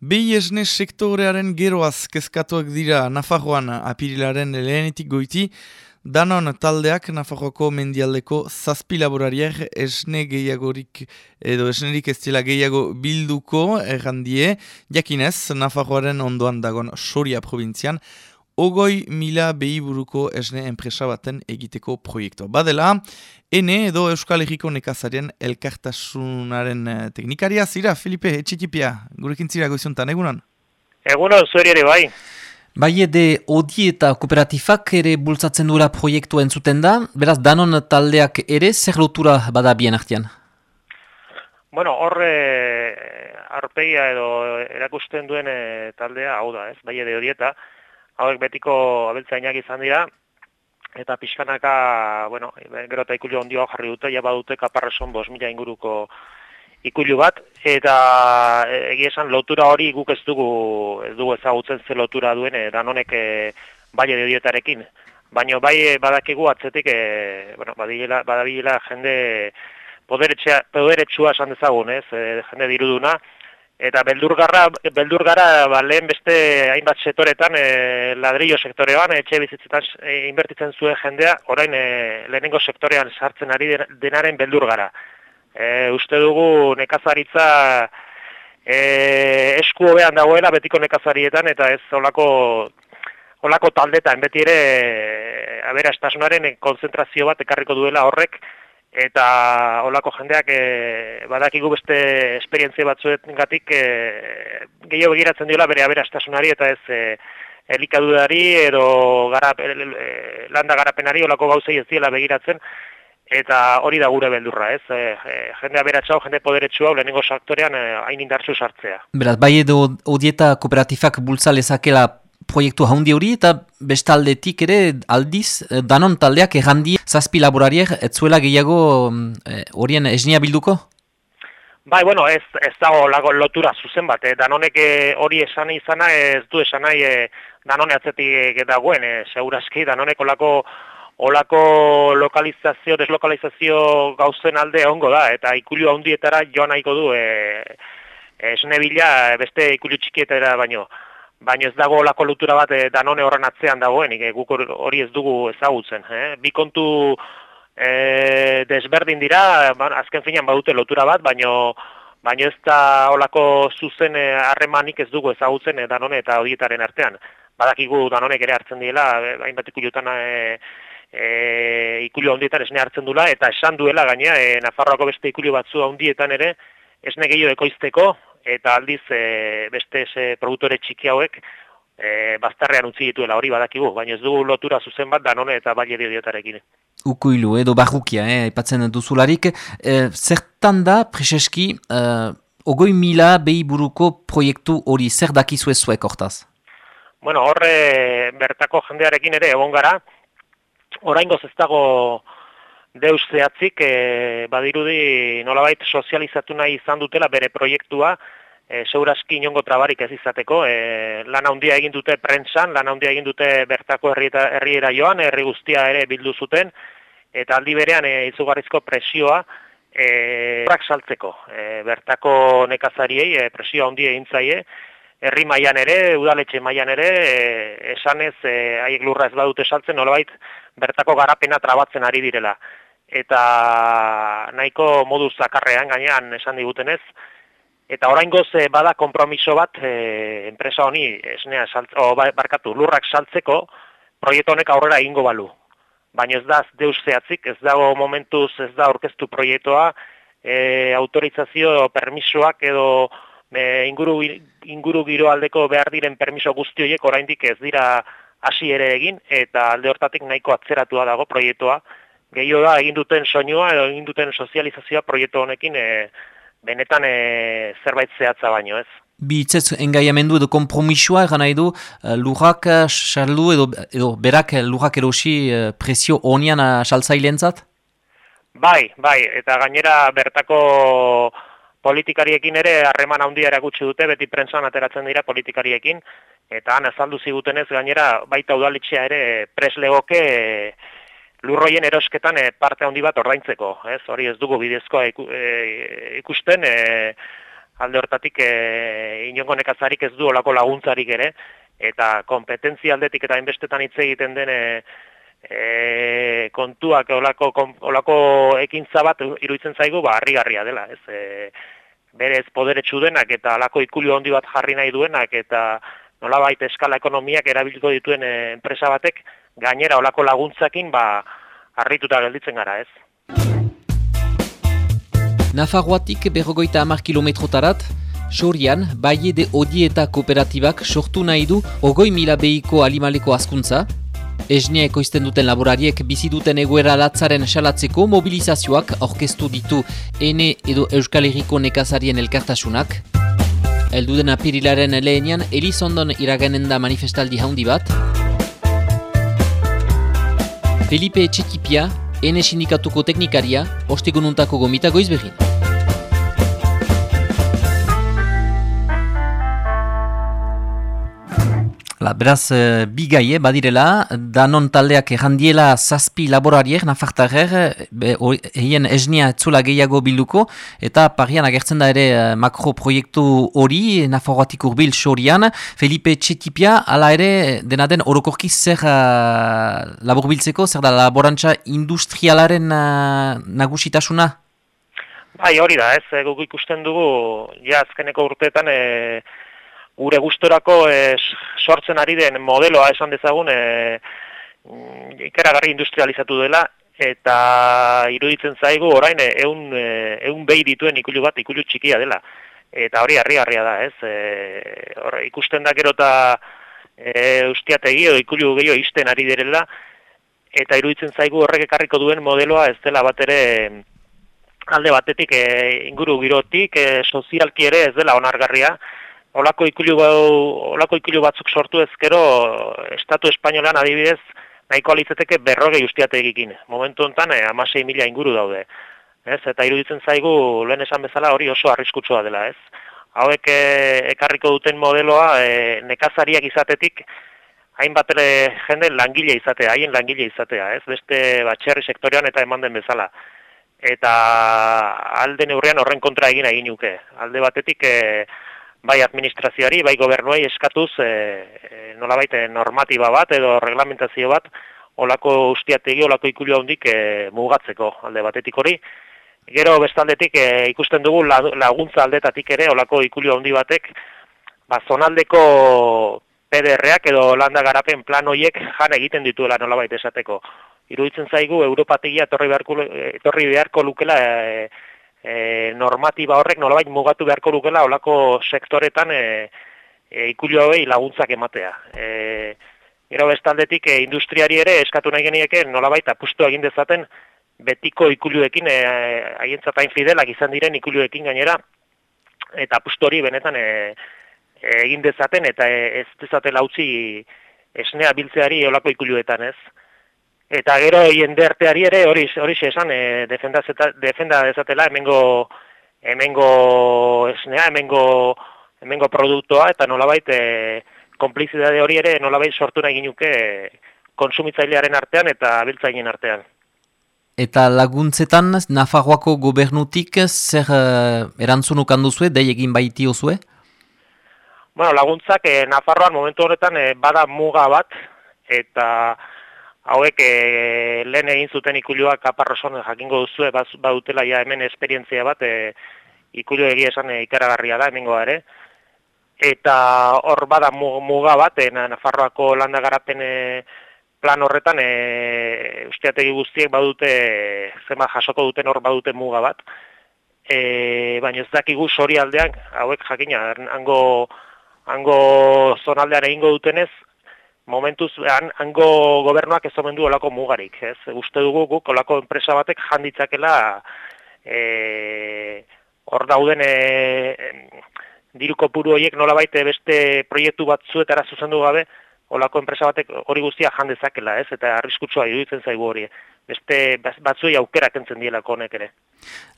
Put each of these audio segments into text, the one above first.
Behi esne sektorearen geroaz kezkatuak dira Nafarroan apirilaren lehenetik goiti, danon taldeak Nafarroako mendialdeko zazpi laborariak esne gehiagorik edo esnerik ez dela gehiago bilduko errandie, jakinez Nafarroaren ondoan dagon Soria provintzian, ogoi mila behi buruko esne enpresa baten egiteko proiektu. Badela, ene edo Euskal Herriko nekazarien elkartasunaren eh, teknikaria zira, Felipe, etxikipia, gurekin zira goizuntan, egunan? Egunan, zueri ere bai. Bai ede odi eta kooperatifak ere bultzatzen dura proiektu entzuten da, beraz danon taldeak ere zer lotura bada bien artean? Bueno, horre eh, arpeia edo erakusten duen eh, taldea hau da, ez? Bai ede odieta, hauek betiko abeltzainak izan dira, eta pixkanaka, bueno, gero eta ikulio ondio jarri dute, ja badute kaparreson bos mila inguruko ikulu bat, eta e, egia esan lotura hori guk ez dugu, ez dugu ezagutzen ze lotura duen, e, danonek e, baile de Baina bai e, badakigu atzetik, e, bueno, badabilela jende poderetsua esan dezagun, ez, e, jende diruduna, Eta beldurgarra, beldurgara ba, lehen beste hainbat sektoretan, e, ladrillo sektorean, etxe bizitzetan e, inbertitzen zuen jendea, orain e, lehenengo sektorean sartzen ari denaren beldurgara. E, uste dugu nekazaritza e, esku hobean dagoela betiko nekazarietan, eta ez olako, olako taldetan, beti ere, e, abera, estasunaren konzentrazio bat ekarriko duela horrek, eta olako jendeak e, badakigu beste esperientzia batzuetengatik e, gehiago begiratzen diola bere aberastasunari eta ez e, elikadudari edo gara, e, landa garapenari olako gauzei ez diela begiratzen eta hori da gure beldurra, ez? E, e, jende aberatxau, jende poderetsu hau lehenengo saktorean e, hain indartzu sartzea. Beraz, bai edo odieta kooperatifak bultza lezakela proiektu haundi hori eta bestaldetik ere aldiz eh, danon taldeak errandi zazpi laborariek ez zuela gehiago eh, horien e, esnia bilduko? Bai, bueno, ez, ez dago lago lotura zuzen bat, eh? danonek hori esan izana ez du esan nahi eh, danone atzetik dagoen, eh, segurazki danonek olako olako lokalizazio, deslokalizazio gauzen alde ongo da, eta ikulu handietara joan nahiko du, eh, esne beste ikulu txikietara baino baina ez dago olako lutura bat eh, danone horren atzean dagoen, e, guk hori ez dugu ezagutzen. Eh? Bi kontu e, desberdin dira, azken finean badute lotura bat, baina baina ez da olako zuzen harremanik ez dugu ezagutzen e, danone eta horietaren artean. Badakigu danonek ere hartzen diela, hainbat ikulutan e, e, ikulu handietan esne hartzen dula, eta esan duela gaina, e, Nafarroako beste ikulu batzu handietan ere, esne gehiago ekoizteko, eta aldiz e, beste ze produktore txiki hauek e, bazterrean utzi dituela hori badakigu, baina ez dugu lotura zuzen bat danone eta baile diotarekin. Ukuilu edo barrukia, eh, ipatzen duzularik, e, zertan da, preseski, e, ogoi mila behi buruko proiektu hori zer dakizu ez zuek hortaz? Bueno, horre bertako jendearekin ere egon gara, orain ez dago deus zehatzik, e, badirudi nolabait sozializatu nahi izan dutela bere proiektua, e, segurazki inongo trabarik ez izateko, e, lan handia egin dute prentsan, lan handia egin dute bertako herriera joan, herri guztia ere bildu zuten, eta aldi berean e, izugarrizko presioa, e, saltzeko, e, bertako nekazariei e, presioa handia egin zaie, herri mailan ere, udaletxe mailan ere, e, esanez, haiek lurra ez badute saltzen, nolabait, bertako garapena trabatzen ari direla. Eta nahiko modu zakarrean gainean esan digutenez eta oraingoz e, bada konpromiso bat e, enpresa honi esnea salt, o, ba, barkatu lurrak saltzeko proiektu honek aurrera egingo balu. Baina ez da deus zehatzik ez dago momentuz ez da orkestu proiektua e, autorizazio permisoak edo e, inguru, inguru giro aldeko behar diren permiso guzti horiek oraindik ez dira hasi ere egin eta alde hortatik nahiko atzeratua dago proiektua gehiago da egin duten soinua edo egin duten sozializazioa proiektu honekin e, benetan e, zerbait zehatza baino, ez? Bi hitzez engaiamendu edo kompromisua egan nahi du uh, lurrak saldu edo, edo berak lurrak erosi presio honian saltzailentzat? Bai, bai, eta gainera bertako politikariekin ere harreman handia erakutsi dute, beti prentsan ateratzen dira politikariekin, eta han azaldu zigutenez gainera baita udalitzea ere preslegoke lurroien erosketan e, parte handi bat ordaintzeko, ez? Hori ez dugu bidezkoa e, ikusten, e, alde hortatik e, inongo nekazarik ez du olako laguntzarik ere, eta kompetentzia aldetik eta inbestetan hitz egiten den e, kontuak olako, olako ekintza bat iruditzen zaigu, ba, harri-garria dela, ez, e, berez poderetsu denak eta alako ikulio handi bat jarri nahi duenak eta nolabait eskala ekonomiak erabiliko dituen enpresa batek gainera olako laguntzakin ba harrituta gelditzen gara, ez. Nafarroatik berrogoita amar kilometrotarat, Sorian, Baie de Odieta kooperatibak sortu nahi du ogoi mila behiko alimaleko askuntza. Esnea ekoizten duten laborariek bizi duten egoera latzaren salatzeko mobilizazioak orkestu ditu Ene edo Euskal Herriko nekazarien elkartasunak. Elduden apirilaren lehenian, Elizondon iraganen da manifestaldi haundi bat. Felipe Etxekipia, Ene sindikatuko teknikaria, ostegununtako gomita goizbegin. La, beraz, e, bi gaie, badirela, danon taldeak errandiela zazpi laborariek, nafartarer, egin esnia etzula gehiago bilduko, eta parian agertzen da ere eh, makro proiektu hori, nafarroatik urbil sorian, Felipe Txetipia, ala ere, dena den, orokorki zer uh, labor biltzeko, zer da laborantza industrialaren uh, nagusitasuna? Bai, hori da, ez, guk ikusten dugu, ja, azkeneko urteetan, e, gure gustorako es, sortzen ari den modeloa esan dezagun e, ikeragarri industrializatu dela eta iruditzen zaigu orain eun, eun behi dituen ikulu bat ikulu txikia dela. Eta hori harri-harria da, ez? E, ikusten da gero eta e, ustiategi edo ikulu gehiago izten ari direla, eta iruditzen zaigu horrek ekarriko duen modeloa ez dela bat ere alde batetik e, inguru girotik, e, sozialki ere ez dela onargarria, olako ikulu, olako ikulu batzuk sortu ezkero, Estatu Espainolan adibidez, nahiko alitzeteke berrogei ustiategikin. Momentu honetan, eh, amasei mila inguru daude. Ez? Eta iruditzen zaigu, lehen esan bezala, hori oso arriskutsua dela, ez? Hauek eh, ekarriko duten modeloa, eh, nekazariak izatetik, hainbat ere jende langile izatea, haien langile izatea, ez? Beste batxerri sektorean eta eman den bezala. Eta alde neurrean horren kontra egin egin uke. Alde batetik, eh, bai administrazioari, bai gobernuei eskatuz e, nolabait e, normatiba bat edo reglamentazio bat olako ustiategi, olako ikulio handik e, mugatzeko alde batetik hori. Gero bestaldetik e, ikusten dugu laguntza aldetatik ere olako ikulio handi batek ba, zonaldeko PDR-ak edo landa garapen plan hoiek jan egiten dituela nolabait esateko. Iruditzen zaigu Europategia etorri beharko, etorri beharko lukela e, e, normatiba horrek nolabait mugatu beharko lukela olako sektoretan e, e, hauei laguntzak ematea. E, gero bestaldetik e, industriari ere eskatu nahi genieke nolabait apustu egin dezaten betiko ikuluekin e, haientzatain fidelak izan diren ikuluekin gainera eta apustu hori benetan e, egin dezaten eta ez dezatela utzi esnea biltzeari olako ikuluetan ez. Eta gero jenderteari ere hori hori esan e, defenda defenda dezatela hemengo hemengo esnea hemengo hemengo produktua eta nolabait e, konplizitate hori ere nolabait sortu nahi ginuke konsumitzailearen artean eta abiltzainen artean. Eta laguntzetan Nafarroako gobernutik zer uh, erantzunuk handuzue, dei egin baiti ozue? Bueno, laguntzak eh, Nafarroan momentu horretan eh, bada muga bat eta hauek e, lehen egin zuten ikuluak aparroson jakingo duzu, ba, dutela ja hemen esperientzia bat, e, ikulu egia esan e, ikaragarria da hemengo ere. Eta hor bada muga bat, e, Nafarroako landa garapen plan horretan, e, usteategi guztiek badute, zema jasoko duten hor badute muga bat. E, Baina ez dakigu sori aldean, hauek jakina, hango, hango zonaldean egingo dutenez, momentuz han, hango gobernuak ez omen du olako mugarik, ez? Uste dugu guk olako enpresa batek janditzakela e, hor dauden e, diruko puru horiek nolabait beste proiektu batzuetara zuzendu gabe, olako enpresa batek hori guztia jandezakela, ez? Eta arriskutsua iruditzen zaigu hori beste batzuei aukera kentzen dielako honek ere.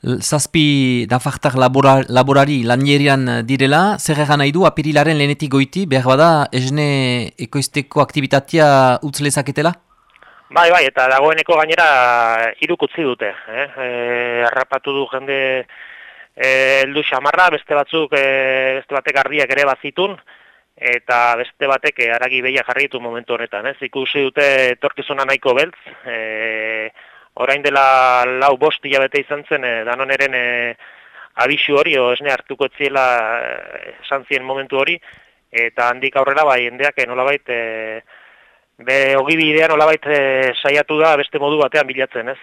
Zazpi dafartak laborar, laborari lanjerian direla, zer egan nahi du apirilaren lehenetik goiti, behar bada esne ekoizteko aktivitatea utz lezaketela? Bai, bai, eta dagoeneko gainera irukutzi dute. Eh? E, arrapatu du jende heldu xamarra, beste batzuk, e, beste batek ardiak ere bazitun, eta beste batek e, aragi behia jarri ditu momentu honetan. Ez? Ikusi dute torkizuna nahiko beltz, e, orain dela lau bost hilabete izan zen, e, danoneren e, abisu hori, o esne hartuko etziela esan zien momentu hori, eta handik aurrera bai, endeak nolabait, e, be ogibidea nolabait e, saiatu da beste modu batean bilatzen, ez?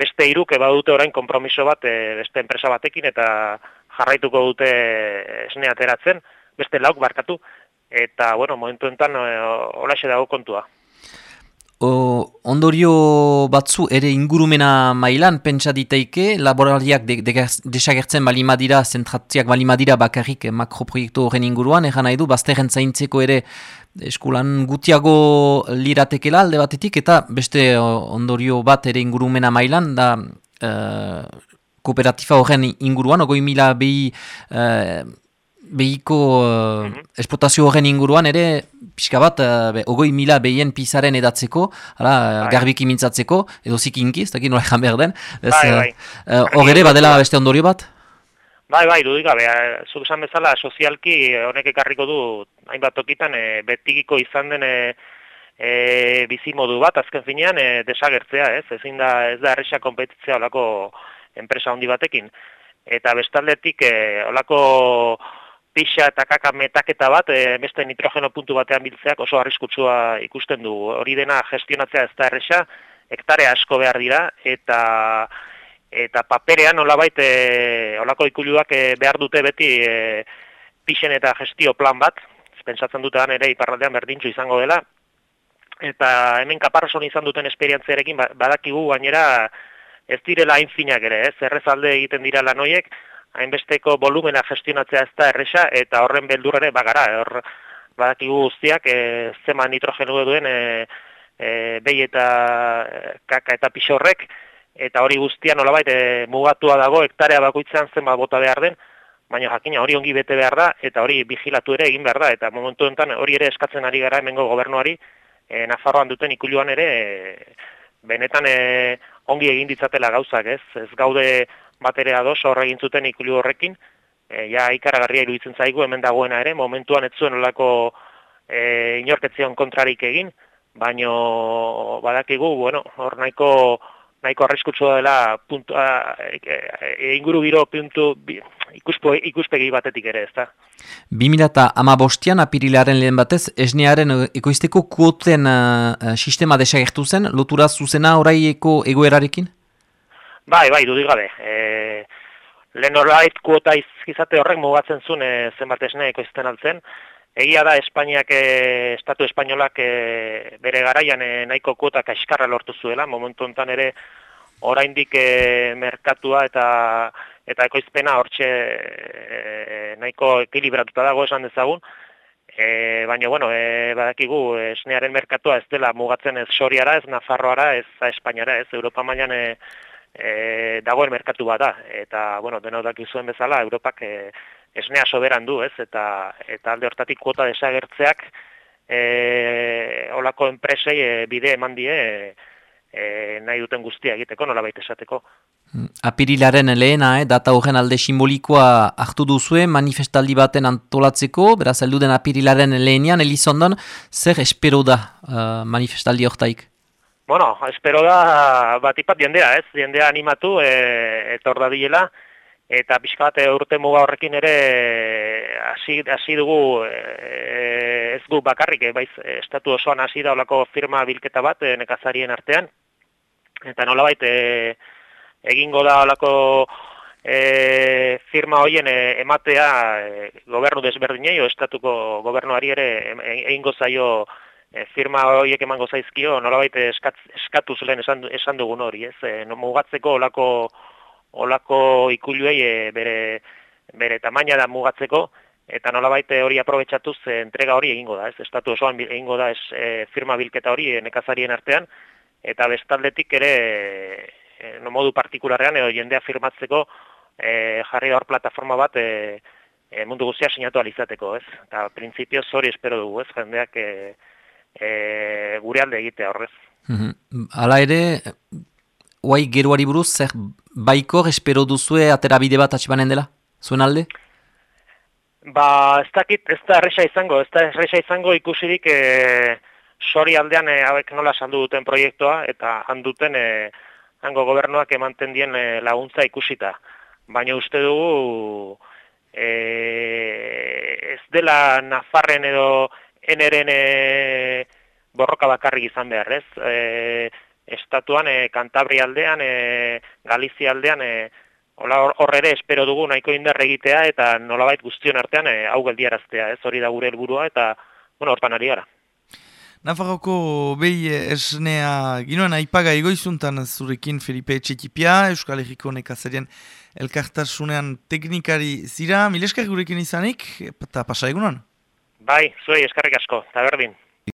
beste iruk eba dute orain konpromiso bat e, beste enpresa batekin eta jarraituko dute esne ateratzen, beste lauk barkatu, eta, bueno, momentu enten e, dago kontua. O, ondorio batzu ere ingurumena mailan pentsa diteike, laborariak de, de, desagertzen balimadira, zentratziak balimadira bakarrik makroproiektu horren inguruan, egan nahi du, bazterren zaintzeko ere eskulan gutiago liratekela alde batetik, eta beste ondorio bat ere ingurumena mailan, da e, kooperatifa horren inguruan, ogoi mila behi, e, behiko uh, esplotazio horren inguruan ere, pixka bat, uh, ogoi mila behien pizaren edatzeko, hala, bai. garbiki mintzatzeko, edo zikinki, ez dakit nola egan behar den. Bai, bai. Hor ere, badela beste ondorio bat? Bai, bai, dudik gabe, zuk esan bezala, sozialki honek ekarriko du, hainbat tokitan, e, betikiko izan den e, e, bizi modu bat, azken finean, e, desagertzea, ez? Ezin da, ez da erresa kompetitzea olako enpresa handi batekin. Eta bestaldetik, e, olako pixa eta kaka metaketa bat, e, beste nitrogeno puntu batean biltzeak oso arriskutsua ikusten du. Hori dena gestionatzea ez da erresa, hektare asko behar dira, eta eta paperean nolabait e, olako ikuluak e, behar dute beti e, pixen eta gestio plan bat, pentsatzen dutean ere iparraldean berdintzu izango dela, eta hemen kaparrason izan duten esperientziarekin ba, badakigu gainera ez direla hain finak ere, ez? Errezalde egiten dira lan hoiek, hainbesteko volumena gestionatzea ez da erresa, eta horren beldurre bagara, hor badakigu guztiak e, zema nitrogenu duen e, e, behi eta kaka eta pixorrek, eta hori guztia nolabait e, mugatua dago hektarea bakoitzean zenbat bota behar den, baina jakina hori ongi bete behar da, eta hori vigilatu ere egin behar da, eta momentu enten hori ere eskatzen ari gara hemengo gobernuari, e, Nafarroan duten ikuluan ere, e, benetan e, ongi egin ditzatela gauzak, ez? Ez gaude bat ere ados horre egin zuten ikulu horrekin, e, ja ikaragarria iruditzen zaigu hemen dagoena ere, momentuan ez zuen olako e, inorketzion kontrarik egin, baino badakigu, bueno, hor nahiko nahiko arriskutsua dela puntu, a, e, e, inguru giro puntu ikuspo, ikuspegi batetik ere, ezta. 2000 bostian apirilaren lehen batez, esnearen ekoizteko kuoten uh, sistema desagertu zen, lotura zuzena oraieko egoerarekin? Bai, bai, dudik gabe. E, lehen horait kuota izate horrek mugatzen zuen e, zenbat esne ekoizten altzen, Egia da Espainiak e, estatu espainolak e, bere garaian e, nahiko kuota kaiskarra lortu zuela, momentu hontan ere oraindik e, merkatua eta eta ekoizpena hortxe e, nahiko ekilibratuta dago esan dezagun. E, baina bueno, e, badakigu esnearen merkatua ez dela mugatzen ez Soriara, ez Nafarroara, ez Espainiara, ez Europa mailan e, e, dagoen merkatu bada eta bueno, deno dakizuen bezala Europak e, esnea soberan du, ez? Eta eta alde hortatik kuota desagertzeak eh olako enpresei e, bide eman die e, nahi duten guztia egiteko, nola baita esateko. Mm, apirilaren lehena, eh, data horren alde simbolikoa hartu duzue, manifestaldi baten antolatzeko, beraz, heldu den apirilaren lehenean, Elizondon, zer espero da uh, manifestaldi hortaik? Bueno, espero da bat ipat jendea, ez? Jendea animatu, e, etor da diela, eta pixka bat urte muga horrekin ere hasi hasi dugu e, ez gu bakarrik e, baiz estatu osoan hasi da olako firma bilketa bat e, nekazarien artean eta nolabait e, egingo da olako e, firma hoien e, ematea e, gobernu desberdinei o estatuko gobernuari ere e, egingo zaio e, firma horiek emango zaizkio nolabait eskatu zuen esan, esan dugun hori ez e, no, mugatzeko olako olako ikuluei e, bere, bere tamaina da mugatzeko, eta nolabait hori aprobetsatuz e, entrega hori egingo da, ez? Estatu osoan egingo da ez, e, firma bilketa hori e, nekazarien artean, eta bestaldetik ere e, no modu partikularrean edo jendea firmatzeko e, jarri hor plataforma bat e, e, mundu guztia sinatu alizateko, ez? Eta printzipioz hori espero dugu, ez? Jendeak e, e, gure alde egitea horrez. Hala ere, oai geroari buruz, zer baikor espero duzue atera bide bat atxibanen dela? Zuen alde? Ba, ez dakit, ez da erresa izango, ez da erresa izango ikusirik e, sori aldean e, hauek nola saldu duten proiektua eta handuten e, hango gobernuak emanten dien e, laguntza ikusita. Baina uste dugu e, ez dela Nafarren edo eneren e, borroka bakarrik izan behar, ez? E, estatuan, e, Kantabri aldean, e, Galizia aldean, e, hor ere espero dugu nahiko indarre egitea eta nolabait guztion artean e, hau geldiaraztea, ez hori da gure helburua eta bueno, hortan ari gara. Nafarroko behi esnea ginoen aipaga egoizuntan zurekin Felipe Etxekipia, Euskal Herriko nekazerien elkartasunean teknikari zira, mileskar gurekin izanik, eta pasa egunon? Bai, zuei eskarrik asko, eta berdin.